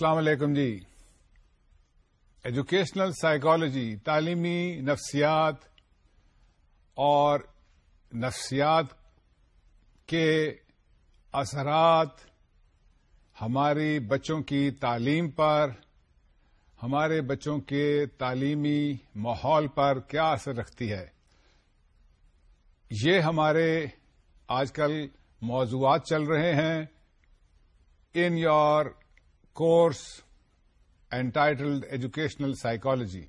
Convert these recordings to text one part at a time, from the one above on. السلام علیکم جی ایجوکیشنل سائیکالوجی تعلیمی نفسیات اور نفسیات کے اثرات ہماری بچوں کی تعلیم پر ہمارے بچوں کے تعلیمی ماحول پر کیا اثر رکھتی ہے یہ ہمارے آج کل موضوعات چل رہے ہیں in your course entitled educational psychology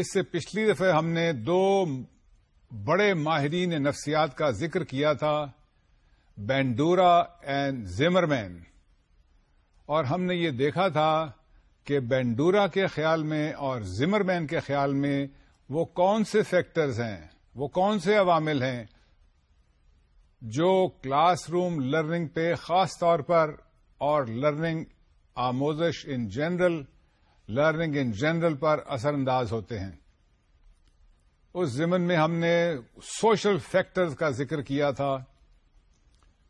اس سے پچھلی دفعہ ہم نے دو بڑے ماہرین نفسیات کا ذکر کیا تھا بینڈورا اینڈ زیمر مین اور ہم نے یہ دیکھا تھا کہ بینڈورا کے خیال میں اور زمر مین کے خیال میں وہ کون سے فیکٹرز ہیں وہ کون سے عوامل ہیں جو کلاس روم لرننگ پہ خاص طور پر اور لرننگ آموزش in general learning in general پر اثر انداز ہوتے ہیں اس زمن میں ہم نے سوشل فیکٹرز کا ذکر کیا تھا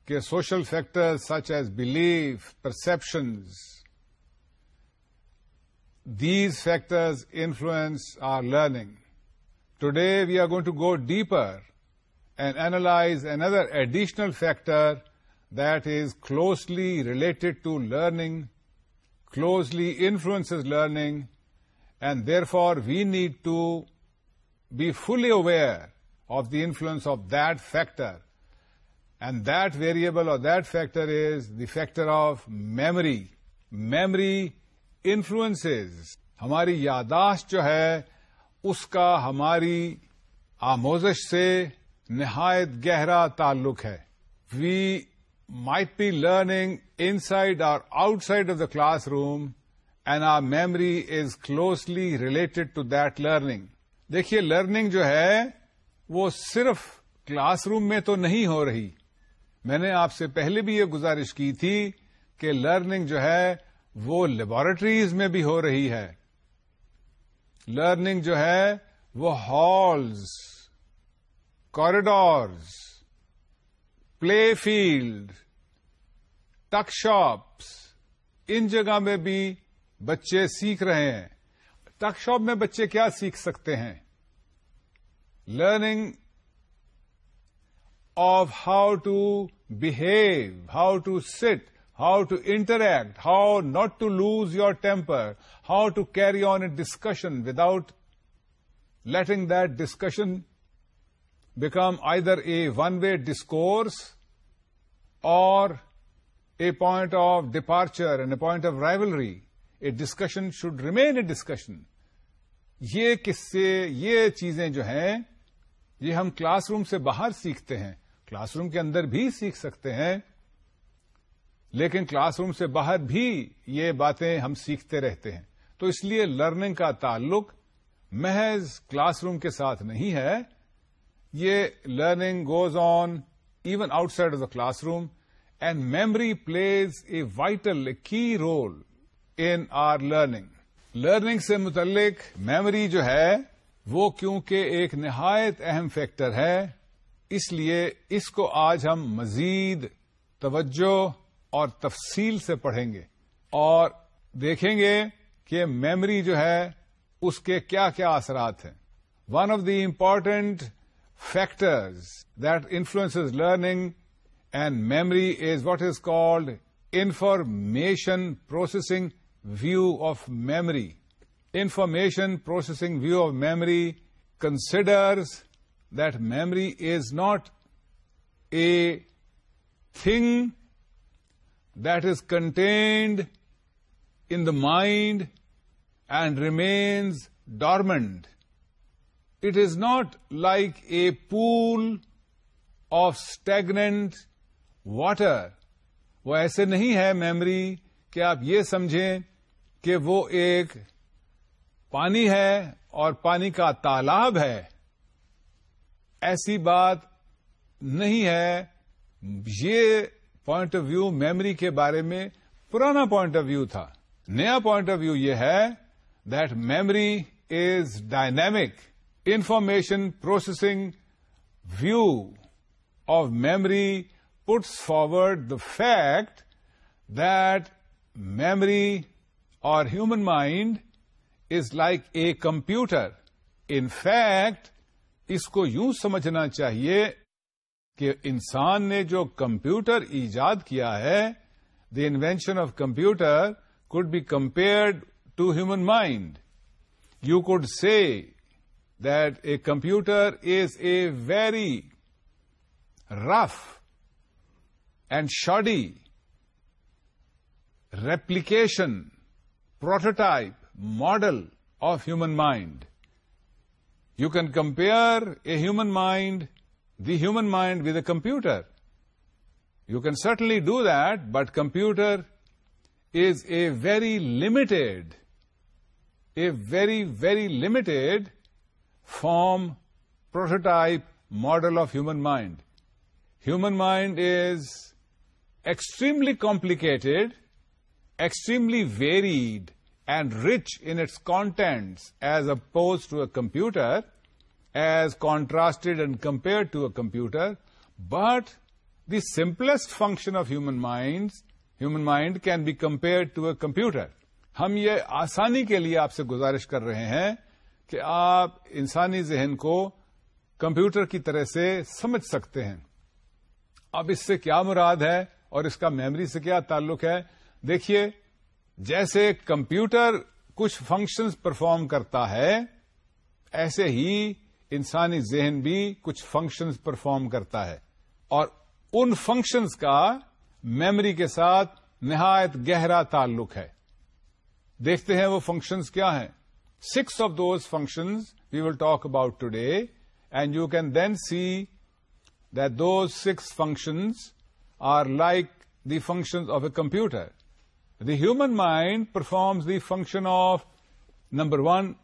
کہ social factors such as belief perceptions these factors influence our learning today we are going to go deeper and analyze another additional factor that is closely related to learning closely influences learning and therefore we need to be fully aware of the influence of that factor and that variable or that factor is the factor of memory. Memory influences ہماری یاداشت جو ہے اس کا ہماری آموزش سے نہایت گہرا تعلق ہے we might be learning inside or outside of the classroom and our memory is closely related to that learning. دیکھیے لرننگ جو ہے وہ صرف کلاس روم میں تو نہیں ہو رہی میں نے آپ سے پہلے بھی یہ گزارش کی تھی کہ لرننگ جو ہے وہ لیبورٹریز میں بھی ہو رہی ہے لرننگ جو ہے وہ halls corridors play field tuck shops ان جگہ میں بھی بچے سیکھ رہے ہیں ٹک شاپ میں بچے کیا سیکھ سکتے ہیں learning of how to behave how to sit how to interact how not to lose your temper how to carry on a discussion without letting that discussion become either a one-way discourse or a point of departure and a point of rivalry. A discussion should remain a discussion. یہ قصے یہ چیزیں جو ہیں یہ ہم class room سے باہر سیکھتے ہیں کلاس روم کے اندر بھی سیکھ سکتے ہیں لیکن کلاس روم سے باہر بھی یہ باتیں ہم سیکھتے رہتے ہیں تو اس لیے لرننگ کا تعلق محض کلاس روم کے ساتھ نہیں ہے یہ learning goes on even outside of the classroom and memory plays a vital key role in our learning learning سے متعلق میمری جو ہے وہ کیونکہ ایک نہایت اہم فیکٹر ہے اس لیے اس کو آج ہم مزید توجہ اور تفصیل سے پڑھیں گے اور دیکھیں گے کہ میمری جو ہے اس کے کیا کیا اثرات ہیں one of the important factors that influences learning, and memory is what is called information processing view of memory. Information processing view of memory considers that memory is not a thing that is contained in the mind and remains dormant. It is not like a pool of stagnant water وہ ایسے نہیں ہے memory کہ آپ یہ سمجھیں کہ وہ ایک پانی ہے اور پانی کا تالاب ہے ایسی بات نہیں ہے یہ پوائنٹ آف ویو میمری کے بارے میں پرانا پوائنٹ آف ویو تھا نیا پوائنٹ آف ویو یہ ہے that memory is dynamic information processing view of memory puts forward the fact that memory اور human mind is like a computer in fact اس کو یوں سمجھنا چاہیے کہ انسان نے جو کمپیوٹر ایجاد کیا ہے the invention of computer could be compared to human mind you could see that a computer is a very rough and shoddy replication, prototype, model of human mind. You can compare the human mind with a computer. You can certainly do that, but computer is a very limited form prototype model of human mind human mind is extremely complicated extremely varied and rich in its content as opposed to a computer as contrasted and compare to a computer but the simplest function of human mind human mind can be compare to a computer ہم یہ آسانی کے لیے آپ سے گزارش کر رہے ہیں کہ آپ انسانی ذہن کو کمپیوٹر کی طرح سے سمجھ سکتے ہیں اب اس سے کیا مراد ہے اور اس کا میموری سے کیا تعلق ہے دیکھیے جیسے کمپیوٹر کچھ فنکشنز پرفارم کرتا ہے ایسے ہی انسانی ذہن بھی کچھ فنکشنز پرفارم کرتا ہے اور ان فنکشنز کا میمری کے ساتھ نہایت گہرا تعلق ہے دیکھتے ہیں وہ فنکشنز کیا ہیں 6 of those functions we will talk about today, and you can then see that those 6 functions are like the functions of a computer. The human mind performs the function of, number 1,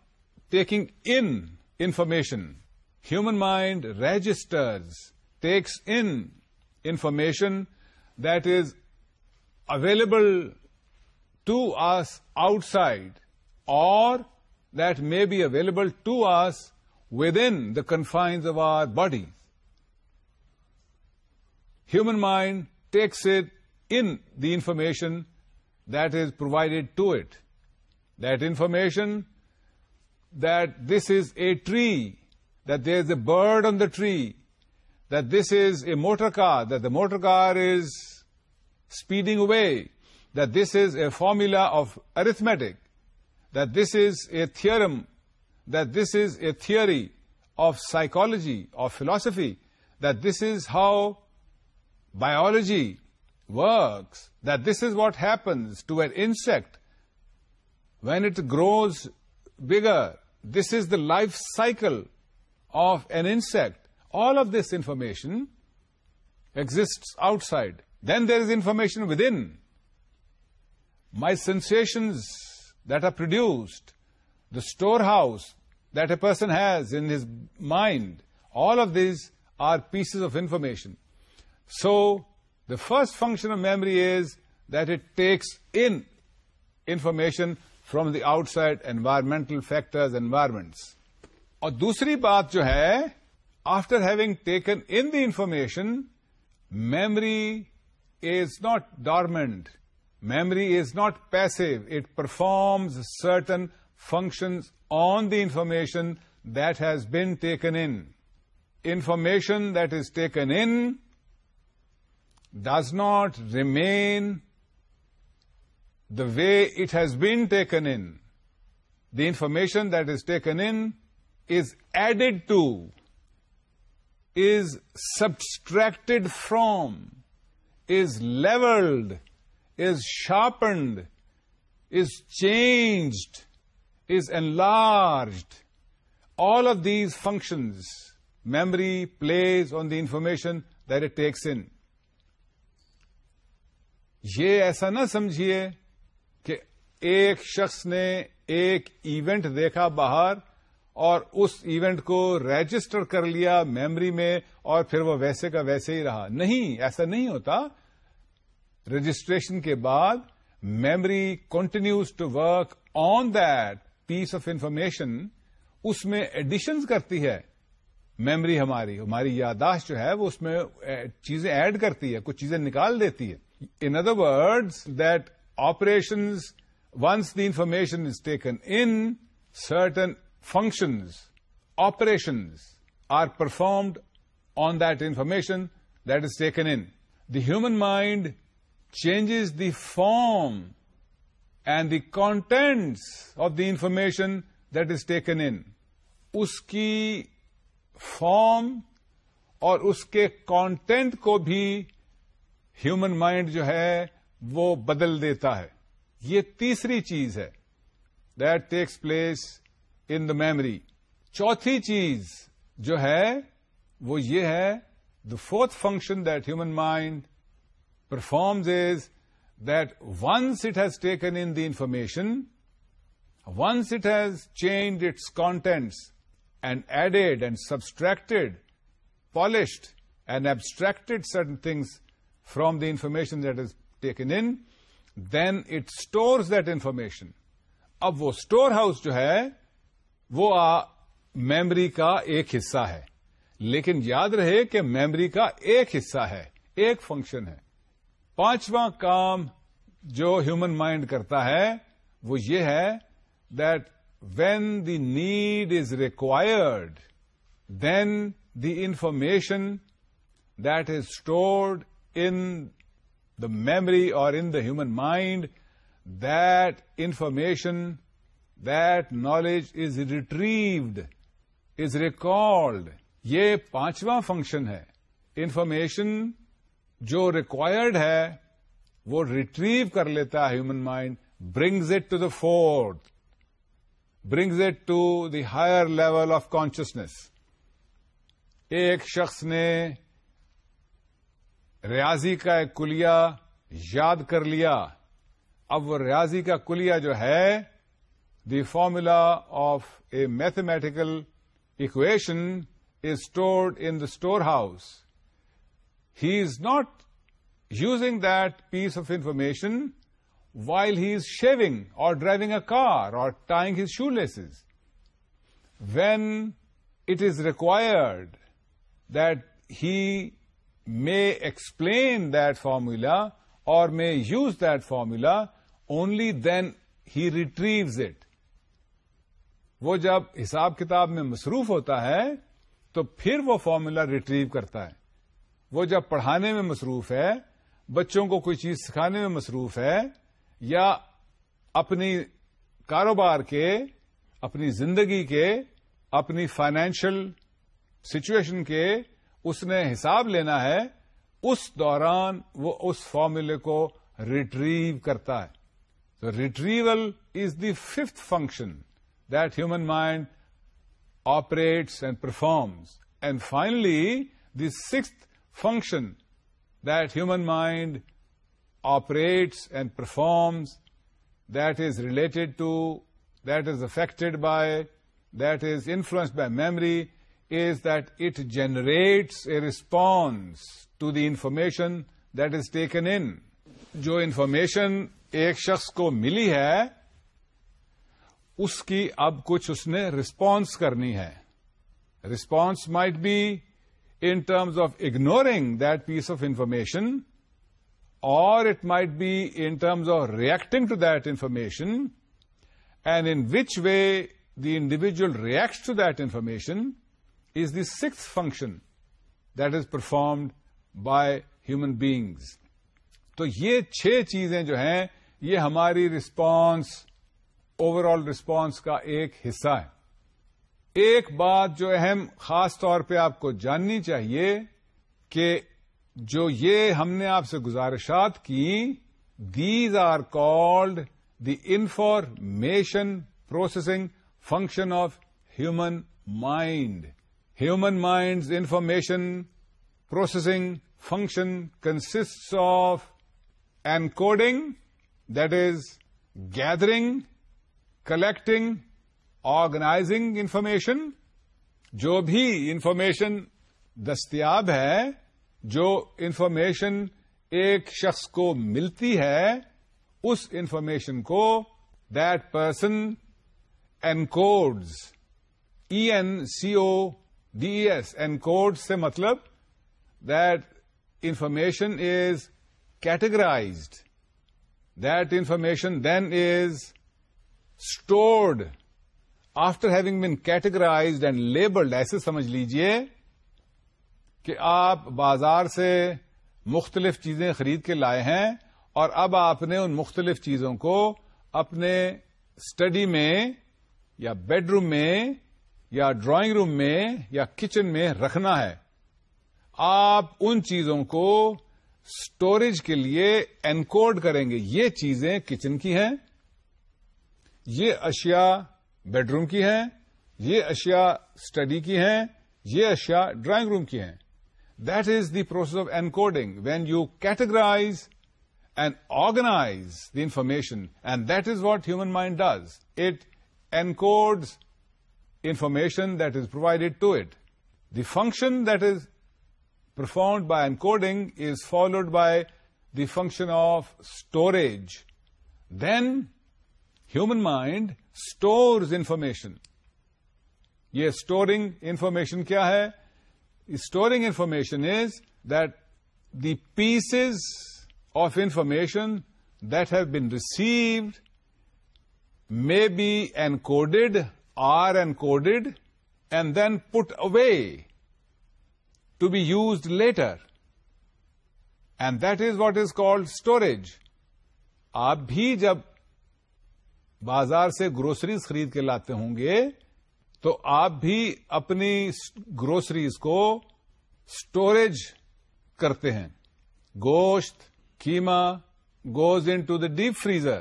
taking in information. Human mind registers, takes in information that is available to us outside or that may be available to us within the confines of our bodies. Human mind takes it in the information that is provided to it. That information that this is a tree, that there is a bird on the tree, that this is a motor car, that the motor car is speeding away, that this is a formula of arithmetic, that this is a theorem, that this is a theory of psychology, of philosophy, that this is how biology works, that this is what happens to an insect when it grows bigger. This is the life cycle of an insect. All of this information exists outside. Then there is information within. My sensations that آڈیوسڈ the store house that a person has in his mind all of these are pieces of information so the first function of memory is that it takes in information from the outside environmental factors environment اور دوسری بات جو ہے after having taken in the information memory is not dormant Memory is not passive. It performs certain functions on the information that has been taken in. Information that is taken in does not remain the way it has been taken in. The information that is taken in is added to, is subtracted from, is leveled is sharpened is changed is enlarged. All all of these functions memory plays on the information it takes takes in یہ ایسا نہ سمجھیے کہ ایک شخص نے ایک event دیکھا باہر اور اس ایونٹ کو رجسٹر کر لیا میمری میں اور پھر وہ ویسے کا ویسے ہی رہا نہیں ایسا نہیں ہوتا رجسٹریشن کے بعد memory continues to work on that piece of information اس میں ایڈیشنز کرتی ہے میمری ہماری ہماری یاداشت جو ہے وہ اس میں چیزیں ایڈ کرتی ہے کچھ چیزیں نکال دیتی ہے in other words that operations once the information is taken in certain functions operations are performed on that information that is taken in the human mind changes the form and the content of the information that is taken in اس کی form اور اس کے content کو بھی human mind جو ہے وہ بدل دیتا ہے یہ تیسری چیز ہے that takes place in the memory چوتھی چیز جو ہے وہ یہ ہے the fourth function that human mind performs is that once it has taken in the information once it has changed its contents and added and subtracted polished and abstracted certain things from the information that is taken in then it stores that information اب وہ store house جو ہے وہ memory کا ایک حصہ ہے لیکن یاد رہے کہ میمری کا ایک حصہ ہے ایک فنکشن ہے پانچواں کام جو ہیومن مائنڈ کرتا ہے وہ یہ ہے that when the need is required then the information that is stored in the memory اور in the human mind that information that knowledge is retrieved is record یہ پانچواں فنکشن ہے انفارمیشن جو ریکوائرڈ ہے وہ ریٹریو کر لیتا ہے human mind brings it to the fore brings it to the higher level of consciousness ایک شخص نے ریاضی کا ایک کلیا یاد کر لیا اب وہ ریاضی کا کلیا جو ہے the formula of a mathematical equation is stored in the store house he is not using that piece of information while he is shaving or driving a car or tying his shoelaces is when it is required that he may explain that formula or may use that formula only then he retrieves it وہ جب حساب کتاب میں مصروف ہوتا ہے تو پھر وہ فارمولا ریٹریو کرتا ہے وہ جب پڑھانے میں مصروف ہے بچوں کو کوئی چیز سکھانے میں مصروف ہے یا اپنی کاروبار کے اپنی زندگی کے اپنی فائنینشل سچویشن کے اس نے حساب لینا ہے اس دوران وہ اس فارمولے کو ریٹریو کرتا ہے تو retrieval is the fifth function that human mind operates and performs and finally the six mind that human mind operates and performs that is related affected by that is influenced by memory is that it generates a response to the information that is taken in جو information ایک شخص کو ملی ہے اس کی اب کچھ اس نے رسپانس کرنی ہے Response might be in terms of ignoring that piece of information or it might be in terms of reacting to that information and in which way the individual reacts to that information is the sixth function that is performed by human beings. تو یہ چھ چیزیں جو ہیں یہ ہماری response overall response کا ایک حصہ ہے ایک بات جو اہم خاص طور پہ آپ کو جاننی چاہیے کہ جو یہ ہم نے آپ سے گزارشات کی these are called the information processing function of human mind human minds information processing function consist of encoding that is gathering collecting organising information جو بھی انفارمیشن دستیاب ہے جو انفارمیشن ایک شخص کو ملتی ہے اس انفارمیشن کو that person encodes E e e N C O D S encode سے مطلب that information is categorised that information then is stored after having been categorize and labelled ایسے سمجھ لیجیے کہ آپ بازار سے مختلف چیزیں خرید کے لائے ہیں اور اب آپ نے ان مختلف چیزوں کو اپنے اسٹڈی میں یا بیڈ روم میں یا ڈرائنگ روم میں یا کچن میں رکھنا ہے آپ ان چیزوں کو اسٹوریج کے لیے انکوڈ کریں گے یہ چیزیں کچن کی ہیں یہ اشیاء بیڈ روم کی ہیں یہ اشیاء اسٹڈی کی ہیں یہ اشیاء ڈرائنگ روم کی ہیں that is the process of encoding when you categorise and organise the information and that is what human mind does it encodes information that is provided to it the function that is performed by encoding is followed by the function of storage then human mind stores information یہ storing information کیا ہے storing information is that the pieces of information that has been received may be N coded are encoded and then put away to be use later and that is what is called storage آپ بھی جب بازار سے groceries خرید کے لاتے ہوں گے تو آپ بھی اپنی گروسریز کو اسٹوریج کرتے ہیں gosht keema goes into the deep freezer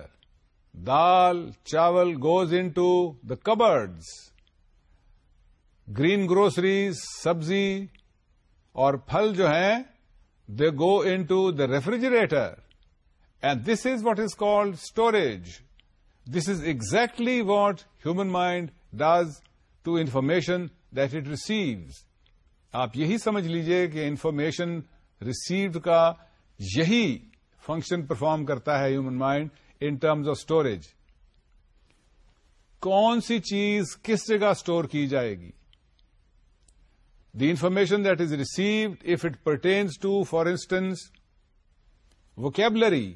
dal chawal goes into the cupboards green groceries سبزی اور پھل جو ہیں they go into the refrigerator and this is what is cold storage this is exactly what human mind does to information that it receives آپ یہی سمجھ لیجئے کہ انفارمیشن ریسیوڈ کا یہی فنکشن پرفارم کرتا ہے human mind in terms of storage کون سی چیز کس جگہ اسٹور کی جائے گی the information that is received if it pertains to for instance vocabulary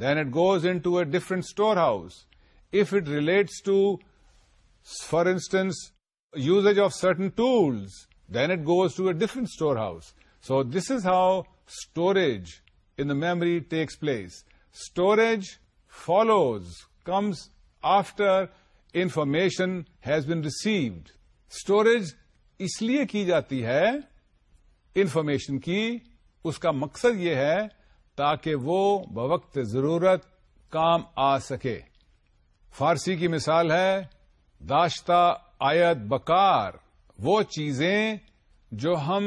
then it goes into a different store house if it relates to, for instance, usage of certain tools, then it goes to a different storehouse. So this is how storage in the memory takes place. Storage follows, comes after information has been received. Storage اس لیے کی جاتی ہے information کی اس کا مقصد یہ ہے تاکہ وہ بوقت ضرورت کام آ سکے فارسی کی مثال ہے داشتہ آیت بکار وہ چیزیں جو ہم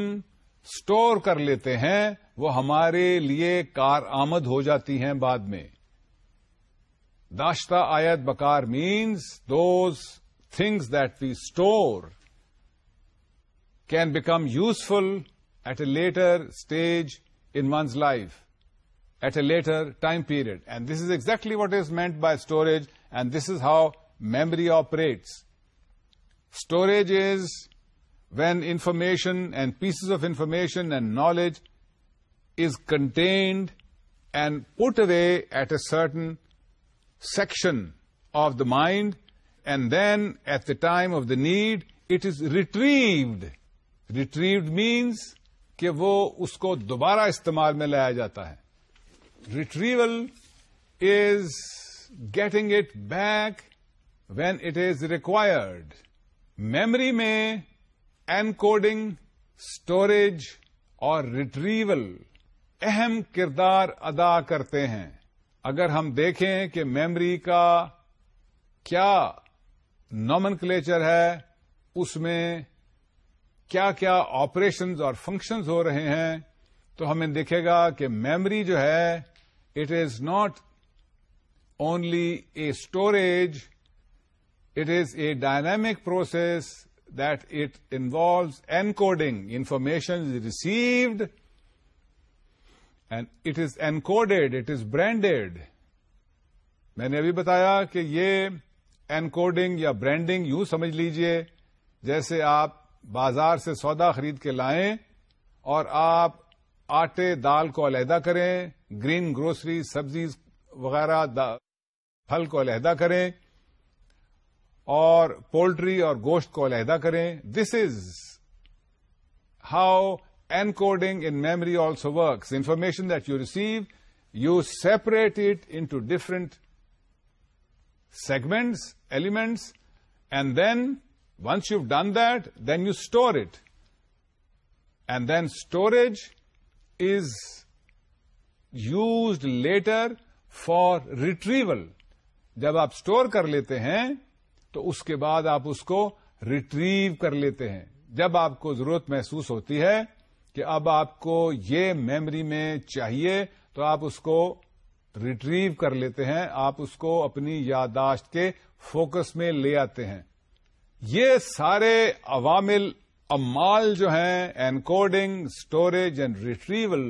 اسٹور کر لیتے ہیں وہ ہمارے لیے کار آمد ہو جاتی ہیں بعد میں داشتہ آیت بکار means those things that we store can become useful at a later stage in man's life at a later time period and this is exactly what is meant by storage and this is how memory operates storage is where information and pieces of information and knowledge is contained and put away at a certain section of the mind and then at the time of the need it is retrieved retrieved means کہ وہ اس کو دوبارہ استعمال میں لایا جاتا ہے retrieval is getting it back when it is required memory میں این کوڈنگ اسٹوریج اور ریٹریول اہم کردار ادا کرتے ہیں اگر ہم دیکھیں کہ میمری کا کیا نامن کلیچر ہے اس میں کیا کیا آپریشنز اور فنکشنز ہو رہے ہیں تو ہمیں دیکھے گا کہ میمری جو ہے it is not only a storage it is a dynamic process that it involves encoding information and it is encoded it is branded میں نے ابھی بتایا کہ یہ این کوڈنگ یا برانڈنگ یوں سمجھ لیجئے جیسے آپ بازار سے سودا خرید کے لائیں اور آپ آٹے دال کو علیحدہ کریں گرین گروسری سبزی وغیرہ پھل کو علیحدہ کریں اور پولٹری اور گوشت کو علیحدہ کریں this is how encoding in memory also works information that you receive you separate it in different segments elements and then once you done that then you store it and then storage is used later for retrieval جب آپ store کر لیتے ہیں تو اس کے بعد آپ اس کو ریٹریو کر لیتے ہیں جب آپ کو ضرورت محسوس ہوتی ہے کہ اب آپ کو یہ میمری میں چاہیے تو آپ اس کو ریٹریو کر لیتے ہیں آپ اس کو اپنی یاداشت کے فوکس میں لے آتے ہیں یہ سارے عوامل امال جو ہے encoding coding storage and retrieval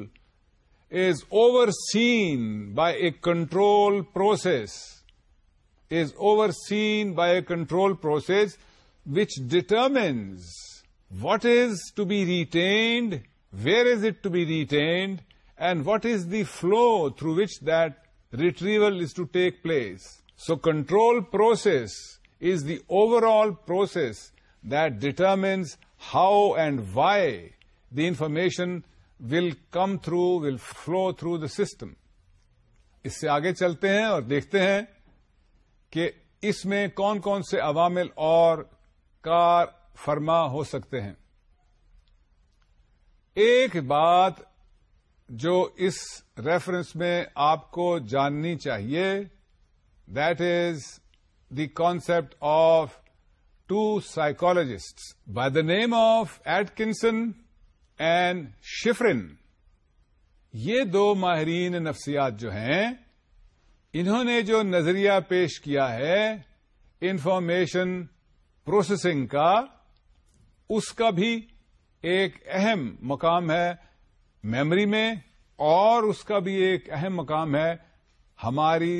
is overseen by a control process is overseen by a control process which determines what is to be retained where is it to be retained and what is the flow through which that retrieval is to take place so control process is the overall process that determines and why the information will come through will flow through the system اس سے آگے چلتے ہیں اور دیکھتے ہیں کہ اس میں کون کون سے عوامل اور کار فرما ہو سکتے ہیں ایک بات جو اس ریفرنس میں آپ کو جاننی چاہیے that is the concept of two psychologists by the name of ایڈکنسن and شفرین یہ دو ماہرین نفسیات جو ہیں انہوں نے جو نظریہ پیش کیا ہے انفارمیشن پروسیسنگ کا اس کا بھی ایک اہم مقام ہے میمری میں اور اس کا بھی ایک اہم مقام ہے ہماری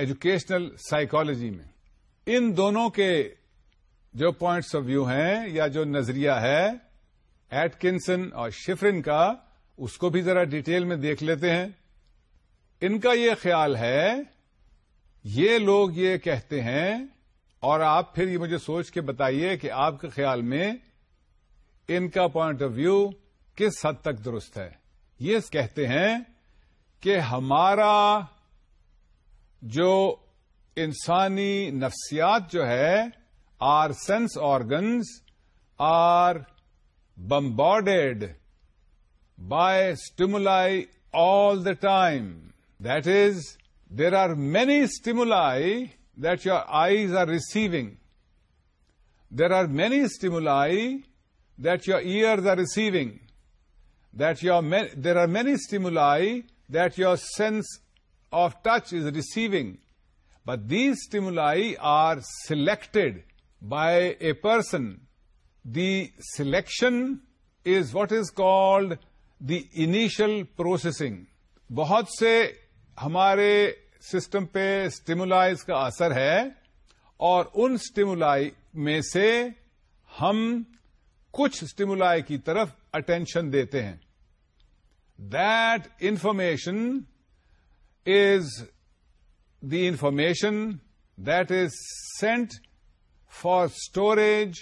ایجوکیشنل سائیکالوجی میں ان دونوں کے جو پوائنٹس آف ویو ہیں یا جو نظریہ ہے ایٹکنسن اور شفرن کا اس کو بھی ذرا ڈیٹیل میں دیکھ لیتے ہیں ان کا یہ خیال ہے یہ لوگ یہ کہتے ہیں اور آپ پھر یہ مجھے سوچ کے بتائیے کہ آپ کے خیال میں ان کا پوائنٹ آف ویو کس حد تک درست ہے یہ کہتے ہیں کہ ہمارا جو انسانی نفسیات جو ہے our sense organs are bombarded by stimuli all the time. That is, there are many stimuli that your eyes are receiving. There are many stimuli that your ears are receiving. There are many stimuli that your sense of touch is receiving. But these stimuli are selected by a person the selection is what is called the initial processing بہت سے ہمارے system پہ stimulus کا اثر ہے اور ان stimuli میں سے ہم کچھ اسٹیمولا کی طرف اٹینشن دیتے ہیں that information is the information that is sent for storage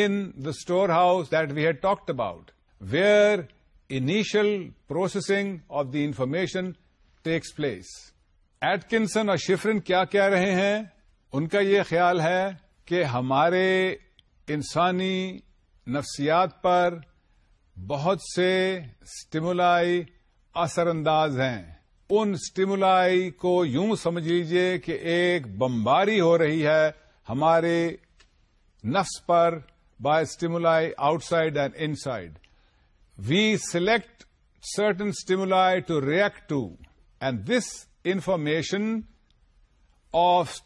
in the store house that we had talked about where initial processing of the information takes place ایڈکنسن اور شفرین کیا کہہ رہے ہیں ان کا یہ خیال ہے کہ ہمارے انسانی نفسیات پر بہت سے اسٹیمولائی اثر انداز ہیں ان اسٹیمولائی کو یوں سمجھ لیجیے کہ ایک بمباری ہو رہی ہے ہمارے نفس پر by stimuli outside and inside we select certain stimuli to react to and this information of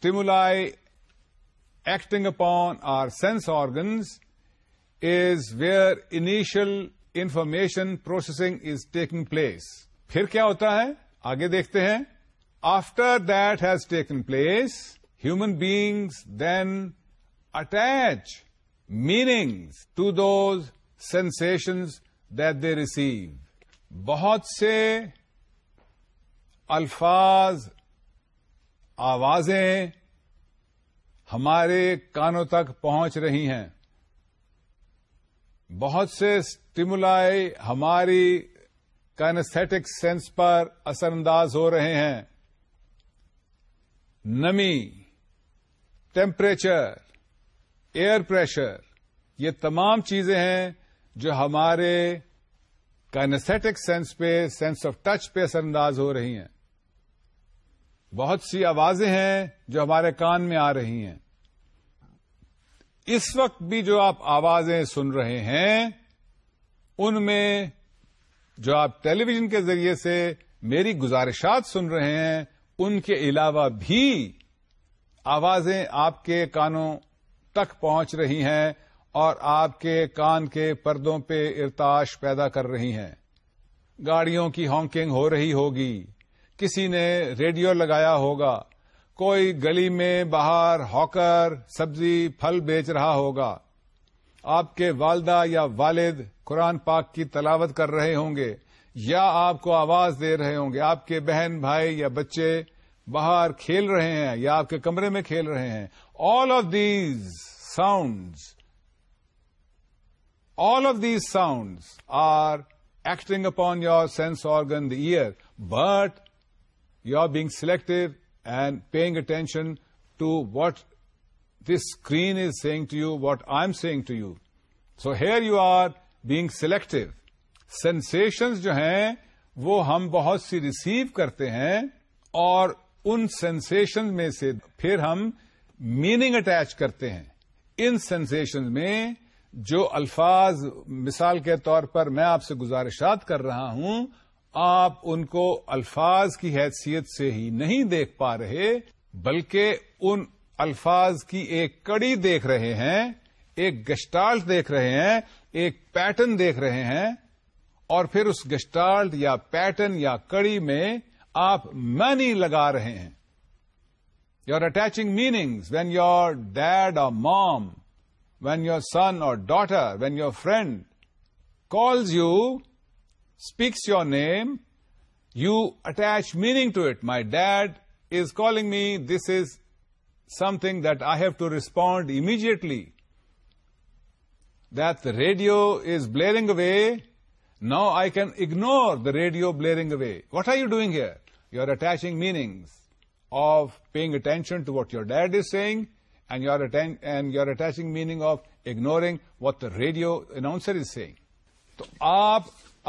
acting upon our sense organs is where initial information processing is taking place پھر کیا ہوتا ہے آگے دیکھتے ہیں after that has taken place human beings then attach meanings to those sensations that they receive. بہت سے الفاظ آوازیں ہمارے کانوں تک پہنچ رہی ہیں بہت سے اسٹیمولائی ہماری کینسٹک سینس پر اثر انداز ہو رہے ہیں نمی ٹیمپریچر ایئر پریشر یہ تمام چیزیں ہیں جو ہمارے کائنسٹک سینس پہ سینس آف ٹچ پہ اثر انداز ہو رہی ہیں بہت سی آوازیں ہیں جو ہمارے کان میں آ رہی ہیں اس وقت بھی جو آپ آوازیں سن رہے ہیں ان میں جو آپ ٹیلی ویژن کے ذریعے سے میری گزارشات سن رہے ہیں ان کے علاوہ بھی آوازیں آپ کے کانوں تک پہنچ رہی ہیں اور آپ کے کان کے پردوں پہ ارتاش پیدا کر رہی ہیں گاڑیوں کی ہانکنگ ہو رہی ہوگی کسی نے ریڈیو لگایا ہوگا کوئی گلی میں باہر ہاکر سبزی پھل بیچ رہا ہوگا آپ کے والدہ یا والد قرآن پاک کی تلاوت کر رہے ہوں گے یا آپ کو آواز دے رہے ہوں گے آپ کے بہن بھائی یا بچے باہر کھیل رہے ہیں یا آپ کے کمرے میں کھیل رہے ہیں all of these sounds all of these sounds are acting upon your sense organ the ear but you are being selective and paying attention to what this screen is saying to you what I am saying to you so here you are being selective sensations جو ہیں وہ ہم بہت سی receive کرتے ہیں اور ان سینسن میں سے پھر ہم میننگ اٹیچ کرتے ہیں ان سینسن میں جو الفاظ مثال کے طور پر میں آپ سے گزارشات کر رہا ہوں آپ ان کو الفاظ کی حیثیت سے ہی نہیں دیکھ پا رہے بلکہ ان الفاظ کی ایک کڑی دیکھ رہے ہیں ایک گسٹالٹ دیکھ رہے ہیں ایک پیٹرن دیکھ رہے ہیں اور پھر اس گسٹالٹ یا پیٹرن یا کڑی میں آپ مینی لگا رہے ہیں you're attaching meanings when your dad or mom when your son or daughter when your friend calls you speaks your name you attach meaning to it my dad is calling me this is something that I have to respond immediately that radio is blaring away now I can ignore the radio blaring away what are you doing here you're attaching meanings of paying attention to what your dad is saying and you are and you are attaching meaning of ignoring what radio announcer is saying تو آپ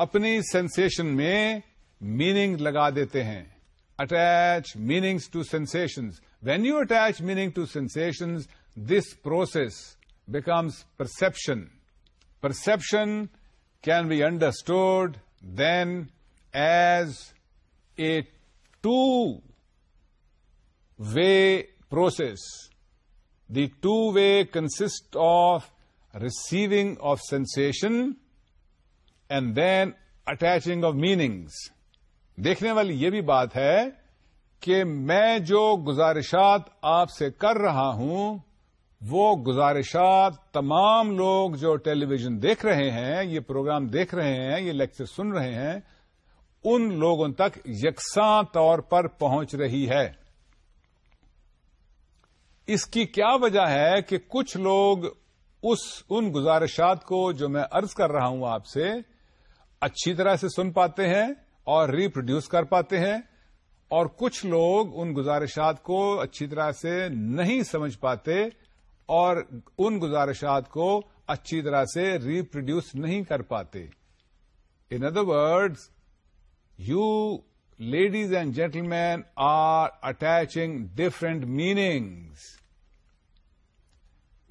اپنی sensation میں meaning لگا دیتے ہیں attach meanings to sensations when you attach meaning to sensations this process becomes perception perception can be understood then as a two way process the two way consist of receiving of sensation and then attaching of meanings دیکھنے والی یہ بھی بات ہے کہ میں جو گزارشات آپ سے کر رہا ہوں وہ گزارشات تمام لوگ جو ٹیلی ویژن دیکھ رہے ہیں یہ پروگرام دیکھ رہے ہیں یہ لیکچر سن رہے ہیں ان لوگوں تک یکساں طور پر پہنچ رہی ہے اس کی کیا وجہ ہے کہ کچھ لوگ اس ان گزارشات کو جو میں ارض کر رہا ہوں آپ سے اچھی طرح سے سن پاتے ہیں اور ریپروڈیوس کر پاتے ہیں اور کچھ لوگ ان گزارشات کو اچھی طرح سے نہیں سمجھ پاتے اور ان گزارشات کو اچھی طرح سے ریپروڈیوس نہیں کر پاتے in other words You, ladies and gentlemen, are attaching different meanings.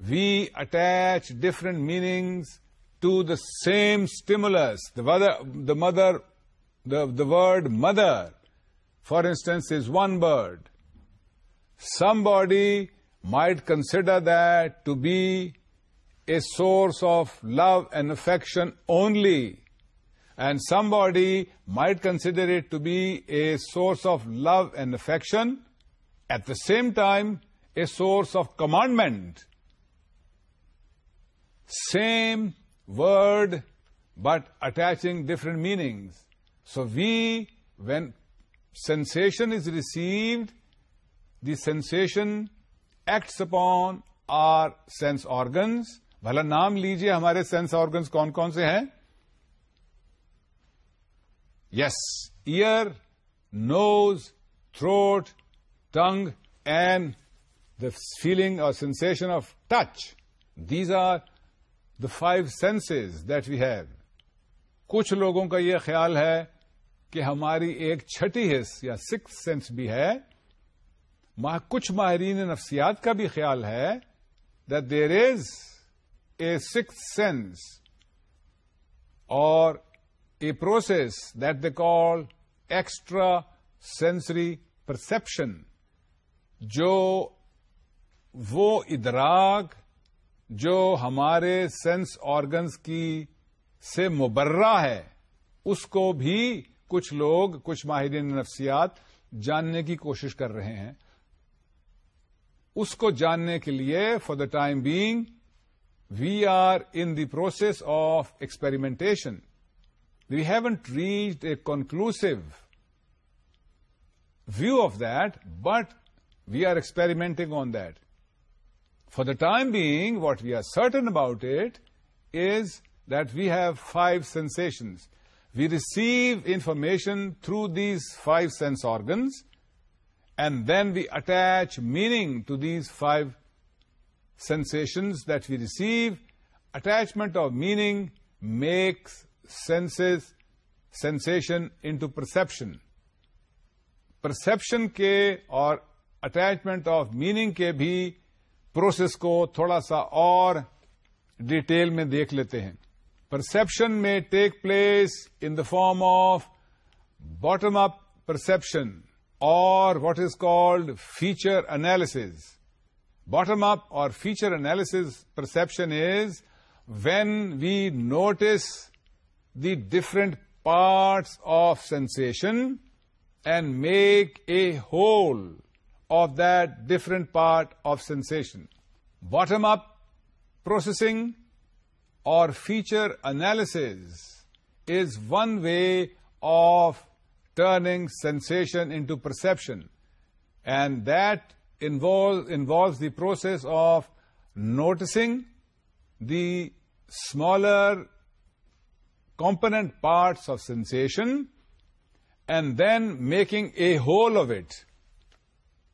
We attach different meanings to the same stimulus. The word mother, for instance, is one word. Somebody might consider that to be a source of love and affection only. And somebody might consider dad to be a source of love and affection at the same time a source of commandment same word but attaching different meanings so we when sensation is received the sensation acts upon our sense organs بھلا نام لیجیے ہمارے sense organs کون کون سے ہیں ear nose throat tongue and the feeling اور sensation of touch these are the five senses that we have. کچھ لوگوں کا یہ خیال ہے کہ ہماری ایک چھٹی حص یا سکس سینس بھی ہے کچھ ماہرین نفسیات کا بھی خیال ہے there is a six sense اور a process that they call extra sensory perception جو وہ ادراک جو ہمارے سینس آرگنس کی سے مبرہ ہے اس کو بھی کچھ لوگ کچھ ماہرین نفسیات جاننے کی کوشش کر رہے ہیں اس کو جاننے کے لیے for the time being we are in the process of experimentation We haven't reached a conclusive view of that, but we are experimenting on that. For the time being, what we are certain about it is that we have five sensations. We receive information through these five sense organs, and then we attach meaning to these five sensations that we receive. Attachment of meaning makes senses sensation into perception perception کے اور attachment of meaning کے بھی process کو تھوڑا سا اور detail میں دیکھ لیتے ہیں پرسپشن میں take place in the form of bottom up perception اور what is called feature analysis bottom up اور feature analysis perception is when we notice the different parts of sensation and make a whole of that different part of sensation. Bottom-up processing or feature analysis is one way of turning sensation into perception, and that involves the process of noticing the smaller component parts of sensation and then making a whole of it.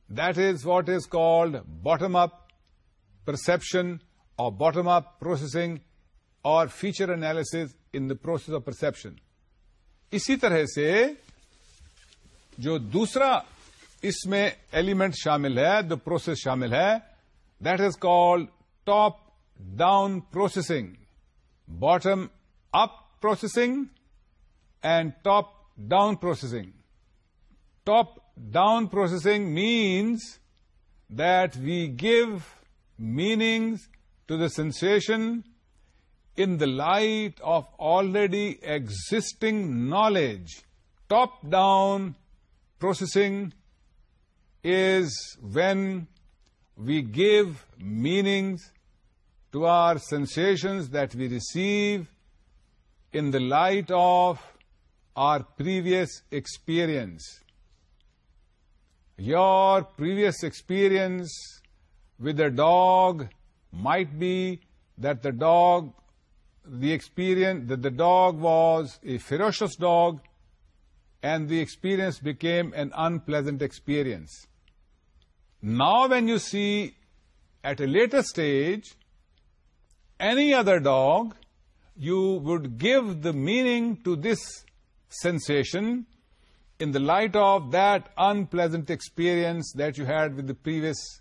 That is what is called bottom-up perception or bottom-up processing اور feature analysis in the process of perception اسی طرح سے جو دوسرا اس میں element شامل ہے دا process شامل ہے that is called top down processing bottom up processing and top-down processing. Top-down processing means that we give meanings to the sensation in the light of already existing knowledge. Top-down processing is when we give meanings to our sensations that we receive in the light of our previous experience. Your previous experience with a dog might be that the dog was a ferocious dog and the experience became an unpleasant experience. Now when you see at a later stage any other dog, you would give the meaning to this sensation in the light of that unpleasant experience that you had with the previous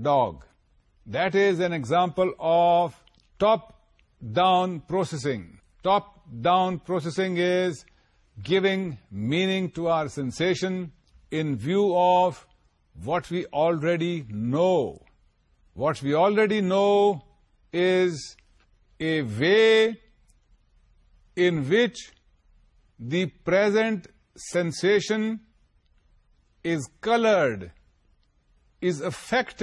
dog. That is an example of top-down processing. Top-down processing is giving meaning to our sensation in view of what we already know. What we already know is way in which دیزنٹ sensation is coloured is effect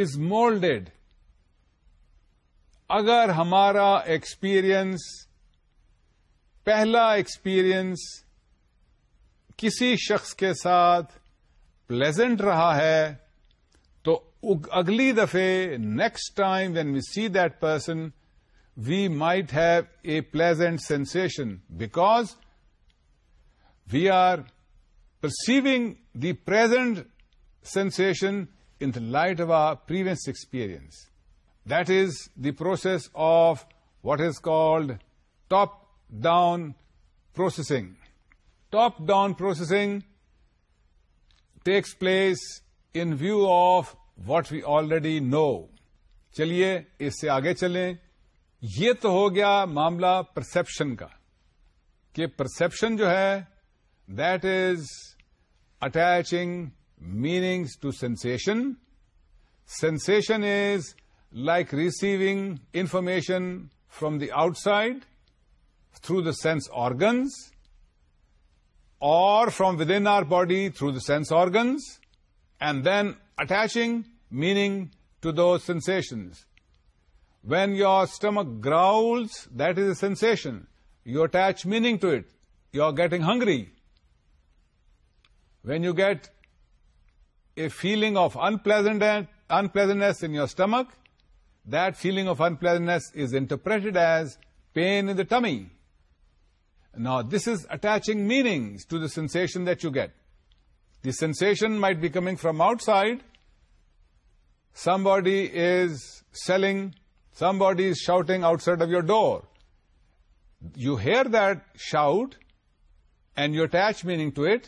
is moulded اگر ہمارا experience پہلا experience کسی شخص کے ساتھ pleasant رہا ہے اگلی دفعہ next time when we see that person we might have a pleasant sensation because we are perceiving the present sensation in the light of our previous experience that is the process of what is called top down processing top down processing takes place in view of what we already know چلیے اس سے آگے چلیں یہ تو ہو گیا معاملہ perception کا کہ پرسپشن جو ہے that is attaching meanings to sensation sensation is like receiving information from the outside through the sense organs اور from within our body through the sense organs and then Attaching meaning to those sensations. When your stomach growls, that is a sensation. You attach meaning to it. You're getting hungry. When you get a feeling of unpleasantness in your stomach, that feeling of unpleasantness is interpreted as pain in the tummy. Now, this is attaching meanings to the sensation that you get. This sensation might be come from outside somebody is selling somebody is shouting outside of your door you hear doubt and you at meaning to it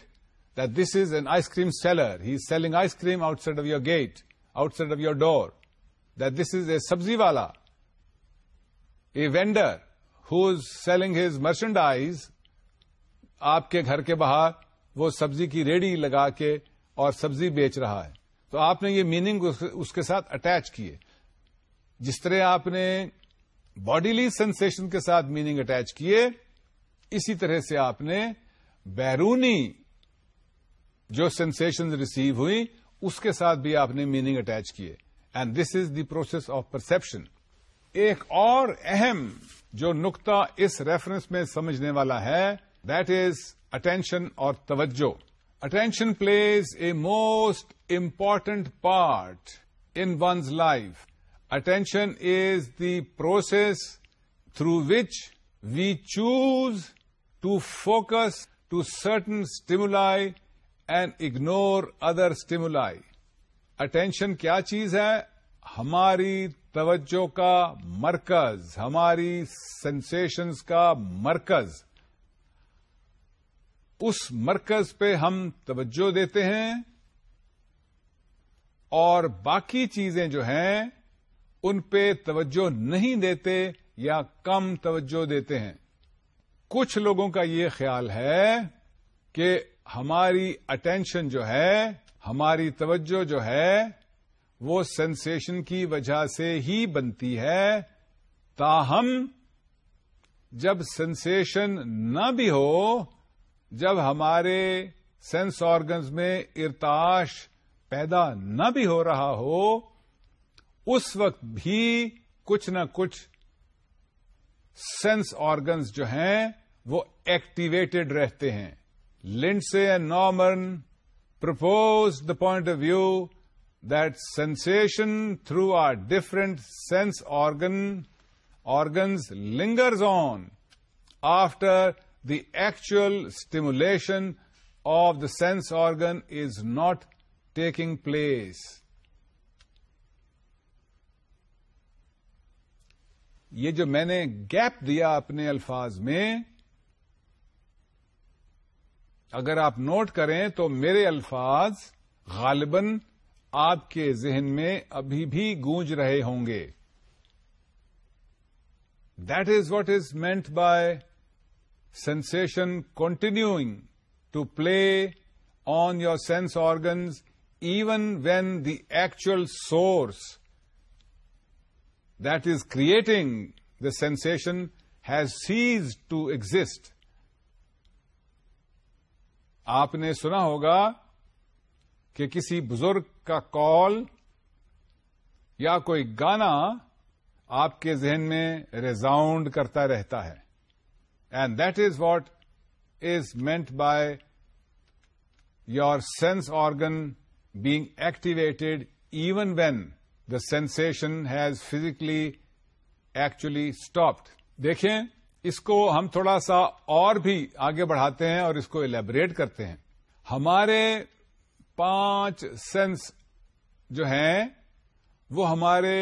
this is an ice cream seller he selling ice cream outside of your gate outside of your door this is a sabziwala a vendor his selling his merchandise آپ کے گھر کے باہر وہ سبزی کی ریڑی لگا کے اور سبزی بیچ رہا ہے تو آپ نے یہ میننگ اس کے ساتھ اٹیچ کیے جس طرح آپ نے باڈیلی لی سینسن کے ساتھ میننگ اٹیچ کیے اسی طرح سے آپ نے بیرونی جو سینسنز ریسیو ہوئی اس کے ساتھ بھی آپ نے میننگ اٹیچ کیے and this is the process of perception ایک اور اہم جو نقطہ اس ریفرنس میں سمجھنے والا ہے دیٹ از اٹینشن اور توجہ attention please a most important part in one's life attention is the process through which we choose to focus to certain stimuli and ignore other stimuli. Attention کیا چیز ہے ہماری توجہ کا مرکز ہماری سینسنس کا مرکز اس مرکز پہ ہم توجہ دیتے ہیں اور باقی چیزیں جو ہیں ان پہ توجہ نہیں دیتے یا کم توجہ دیتے ہیں کچھ لوگوں کا یہ خیال ہے کہ ہماری اٹینشن جو ہے ہماری توجہ جو ہے وہ سینسیشن کی وجہ سے ہی بنتی ہے تاہم جب سینسیشن نہ بھی ہو جب ہمارے سینس آرگنز میں ارتاش پیدا نہ بھی ہو رہا ہو اس وقت بھی کچھ نہ کچھ سینس آرگنز جو ہیں وہ ایکٹیویٹڈ رہتے ہیں Lindsay and Norman propose the point of view that sensation through a different sense organ organs lingers on after the actual stimulation of the sense organ is not taking place یہ جو میں نے gap دیا اپنے الفاظ میں اگر آپ نوٹ کریں تو میرے الفاظ غالباً آپ کے ذہن میں ابھی بھی گونج رہے ہوں گے that is what is meant by sensation continuing to play on your sense organs even when the actual source that is creating the sensation has ceased to exist. آپ نے سنا ہوگا کہ کسی بزرگ کا کال یا کوئی گانا آپ کے ذہن میں ریزاؤنڈ کرتا رہتا ہے and that is what is meant by your sense organ being activated even when the sensation has physically actually stopped دیکھیں اس کو ہم تھوڑا سا اور بھی آگے بڑھاتے ہیں اور اس کو الیبریٹ کرتے ہیں ہمارے پانچ سینس جو ہیں وہ ہمارے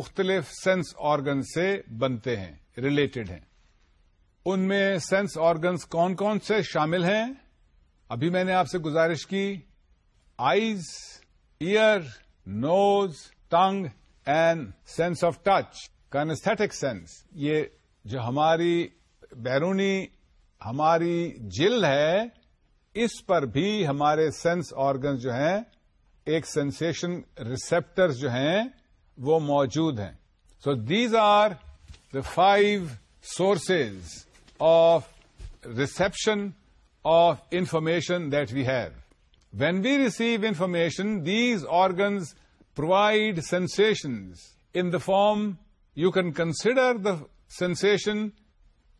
مختلف سینس آرگن سے بنتے ہیں ریلیٹڈ ہیں ان میں سینس آرگنس کون کون سے شامل ہیں ابھی میں نے آپ سے گزارش کی eyes ear nose tongue and sense of touch کنسٹک sense یہ جو ہماری بیرونی ہماری جل ہے اس پر بھی ہمارے سینس آرگنز جو ہیں ایک سینسن ریسپٹر جو ہیں وہ موجود ہیں so these are the five sources of reception of information that we have when we receive information these organs provide sensations in the form you can consider the sensation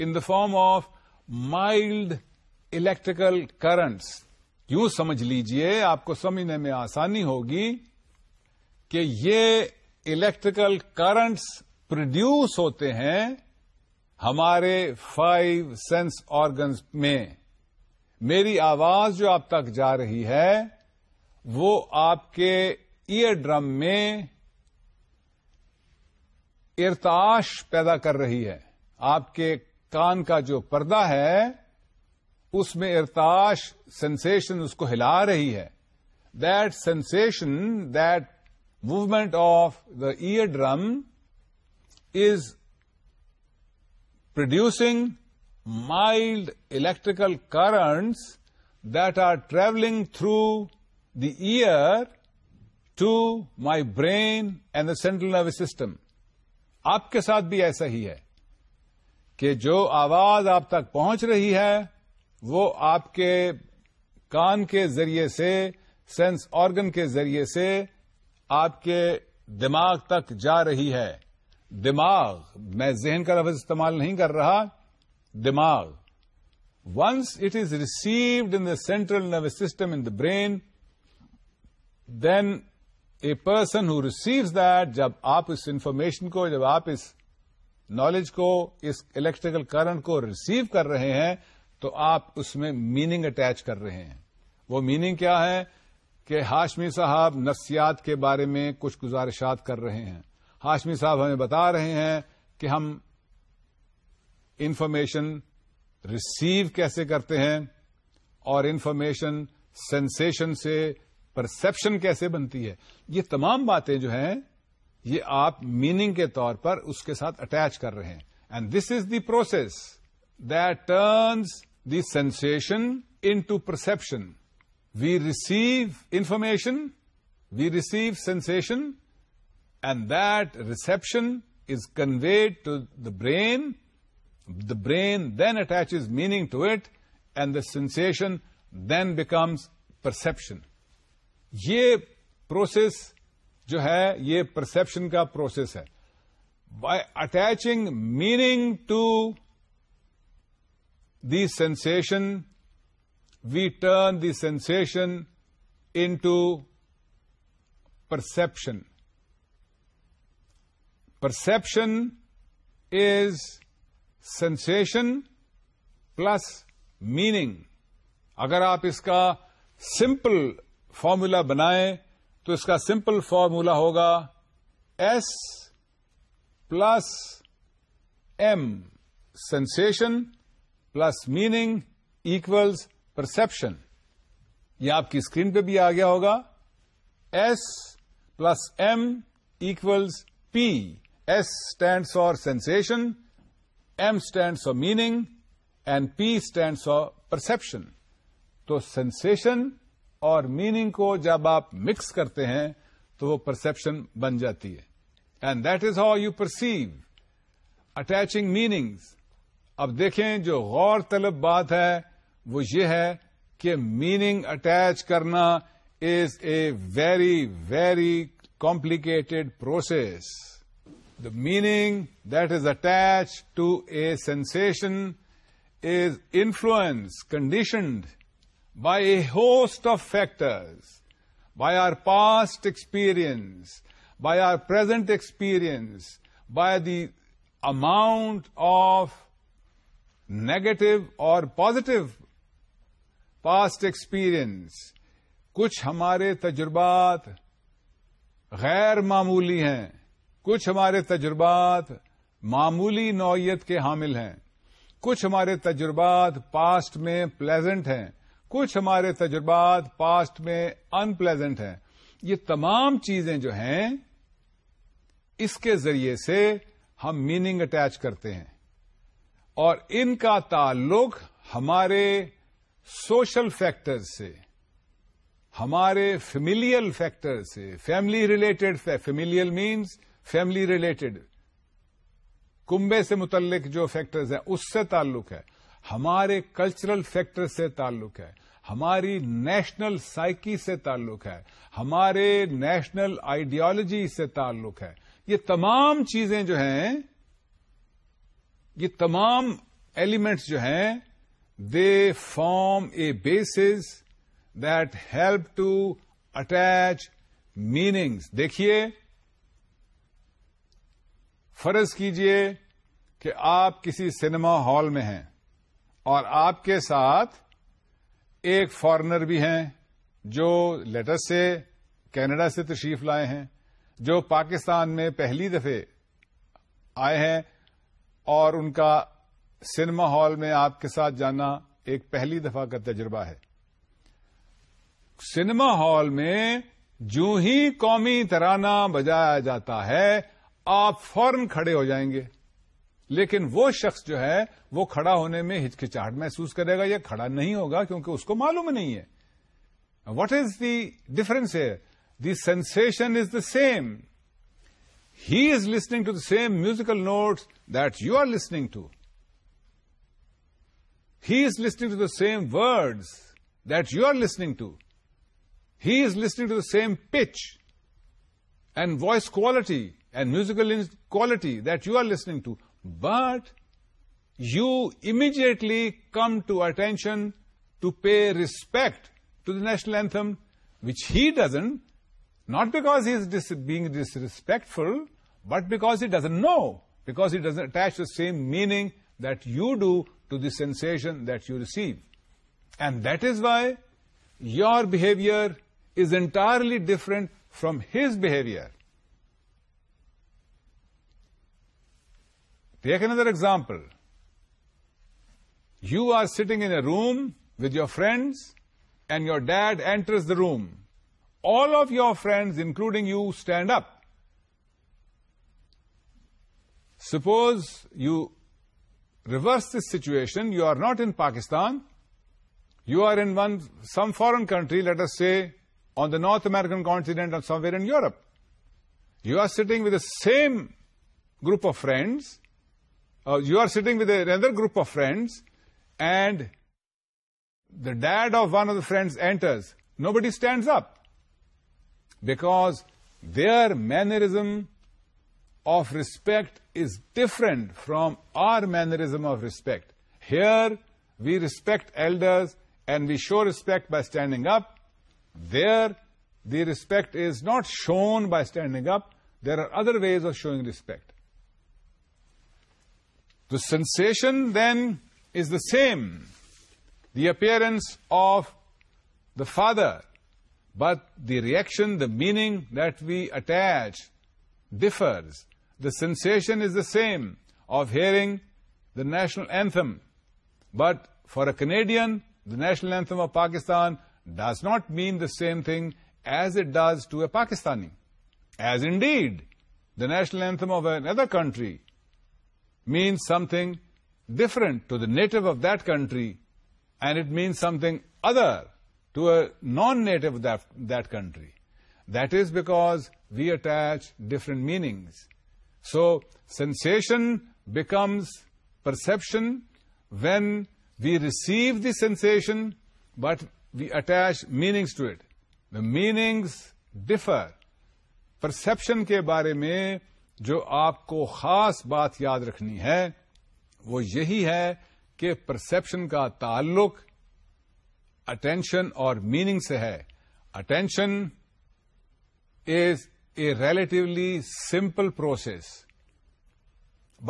in the form of mild electrical currents یوں سمجھ لیجئے آپ کو سمجھنے میں آسانی ہوگی کہ یہ الیکٹریکل کرنٹس پروڈیوس ہوتے ہیں ہمارے فائیو سینس آرگنس میں میری آواز جو آپ تک جا رہی ہے وہ آپ کے ایئر ڈرم میں ارتاش پیدا کر رہی ہے آپ کے کان کا جو پردہ ہے اس میں ارتاش سینسن اس کو ہلا رہی ہے that sensation movement of the eardrum is producing mild electrical currents that are travelling through the year to my brain and the central nervous system آپ کے ساتھ بھی ایسا ہی ہے کہ جو آواز آپ تک پہنچ رہی ہے وہ آپ کے کان کے ذریعے سے سینس آرگن کے ذریعے سے آپ کے دماغ تک جا رہی ہے دماغ میں ذہن کا لفظ استعمال نہیں کر رہا دماغ once it is received in central nervous system in the brain then a person who receives that جب آپ اس انفارمیشن کو جب آپ اس نالج کو اس الیکٹریکل کرنٹ کو ریسیو کر رہے ہیں تو آپ اس میں میننگ اٹیچ کر رہے ہیں وہ میننگ کیا ہے کہ ہاشمی صاحب نفسیات کے بارے میں کچھ گزارشات کر رہے ہیں ہاشمی صاحب ہمیں بتا رہے ہیں کہ ہم انفارمیشن ریسیو کیسے کرتے ہیں اور انفارمیشن سینسیشن سے پرسپشن کیسے بنتی ہے یہ تمام باتیں جو ہیں یہ آپ میننگ کے طور پر اس کے ساتھ اٹیچ کر رہے ہیں and this is the process that turns the sensation to perception we receive information we receive sensation and that reception is conveyed to the brain the brain then attaches meaning to it and the sensation then becomes perception یہ process جو ہے یہ perception کا process ہے by attaching meaning to the sensation we turn the sensation into perception perception is sensation plus meaning اگر آپ اس کا simple formula بنائیں تو اس کا سمپل فارمولا ہوگا S plus M sensation plus meaning equals perception یہ آپ کی اسکرین پہ بھی آ گیا ہوگا S plus M equals P S stands for sensation, M stands for meaning and P stands for perception تو sensation اور میننگ کو جب آپ مکس کرتے ہیں تو وہ پرسپشن بن جاتی ہے and that is how you perceive attaching meanings. اب دیکھیں جو غور طلب بات ہے وہ یہ ہے کہ میننگ اٹیچ کرنا is a very very complicated process meaning this attach to a sensation is influence conditioned by a host of factors by our past experience by our present experience by the amount of negative اور positive past experience کچھ ہمارے تجربات گیر معمولی ہیں کچھ ہمارے تجربات معمولی نوعیت کے حامل ہیں کچھ ہمارے تجربات پاسٹ میں پلیزنٹ ہیں کچھ ہمارے تجربات پاسٹ میں ان پلیزنٹ ہیں یہ تمام چیزیں جو ہیں اس کے ذریعے سے ہم میننگ اٹیچ کرتے ہیں اور ان کا تعلق ہمارے سوشل فیکٹر سے ہمارے فیملیل فیکٹر سے family related familial means family related کنبے سے متعلق جو فیکٹرز ہیں اس سے تعلق ہے ہمارے کلچرل فیکٹر سے تعلق ہے ہماری نیشنل سائکی سے تعلق ہے ہمارے نیشنل آئیڈیالوجی سے تعلق ہے یہ تمام چیزیں جو ہیں یہ تمام ایلیمنٹس جو ہیں they form a basis that help to attach meanings دیکھیے فرض کیجئے کہ آپ کسی سنیما ہال میں ہیں اور آپ کے ساتھ ایک فارنر بھی ہیں جو لیٹر سے کینیڈا سے تشریف لائے ہیں جو پاکستان میں پہلی دفعہ آئے ہیں اور ان کا سنیما ہال میں آپ کے ساتھ جانا ایک پہلی دفعہ کا تجربہ ہے سنیما ہال میں جو ہی قومی ترانہ بجایا جاتا ہے آپ فورن کھڑے ہو جائیں گے لیکن وہ شخص جو ہے وہ کھڑا ہونے میں ہچکچاہٹ محسوس کرے گا یا کھڑا نہیں ہوگا کیونکہ اس کو معلوم نہیں ہے وٹ از دی ڈفرنس ہے the sensation is the same he is listening to the same musical notes that you are listening to he is listening to the same words that you are listening to he is listening to the same pitch and voice quality and musical in quality that you are listening to, but you immediately come to attention to pay respect to the national anthem, which he doesn't, not because he is being disrespectful, but because he doesn't know, because he doesn't attach the same meaning that you do to the sensation that you receive. And that is why your behavior is entirely different from his behavior. Take another example. You are sitting in a room with your friends and your dad enters the room. All of your friends, including you, stand up. Suppose you reverse this situation. You are not in Pakistan. You are in some foreign country, let us say, on the North American continent or somewhere in Europe. You are sitting with the same group of friends uh, you are sitting with another group of friends, and the dad of one of the friends enters. Nobody stands up, because their mannerism of respect is different from our mannerism of respect. Here, we respect elders, and we show respect by standing up. There, the respect is not shown by standing up. There are other ways of showing respect. The sensation then is the same, the appearance of the father, but the reaction, the meaning that we attach differs. The sensation is the same of hearing the national anthem, but for a Canadian, the national anthem of Pakistan does not mean the same thing as it does to a Pakistani. As indeed, the national anthem of another country means some thing different to the native of that country and it means something other to a non native that country that is because we attach different meanings so sensation becomes perception when we receive the sensation but we attach meanings to it meanings differ perception کے بارے میں جو آپ کو خاص بات یاد رکھنی ہے وہ یہی ہے کہ پرسپشن کا تعلق اٹینشن اور میننگ سے ہے attention is a relatively simple process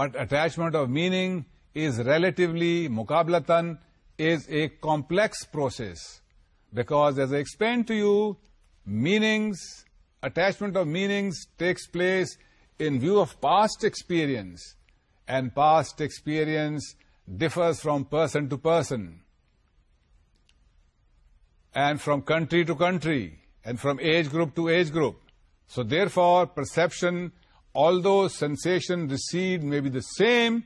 but attachment of meaning is relatively مقابلتن is a complex process because as I explain to you meanings attachment of meanings takes place in view of past experience, and past experience differs from person to person, and from country to country, and from age group to age group. So therefore, perception, although sensation received may be the same,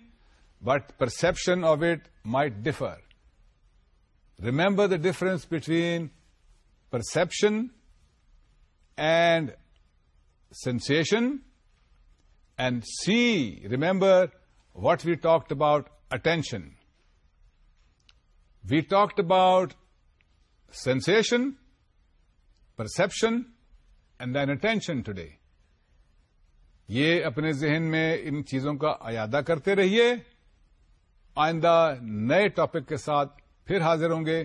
but perception of it might differ. Remember the difference between perception and sensation and see remember what we talk about attention we talked about sensation perception and then attention today یہ اپنے ذہن میں ان چیزوں کا ایادہ کرتے رہیے آئندہ نئے ٹاپک کے ساتھ پھر حاضر ہوں گے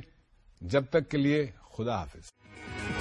جب تک کے لیے خدا حافظ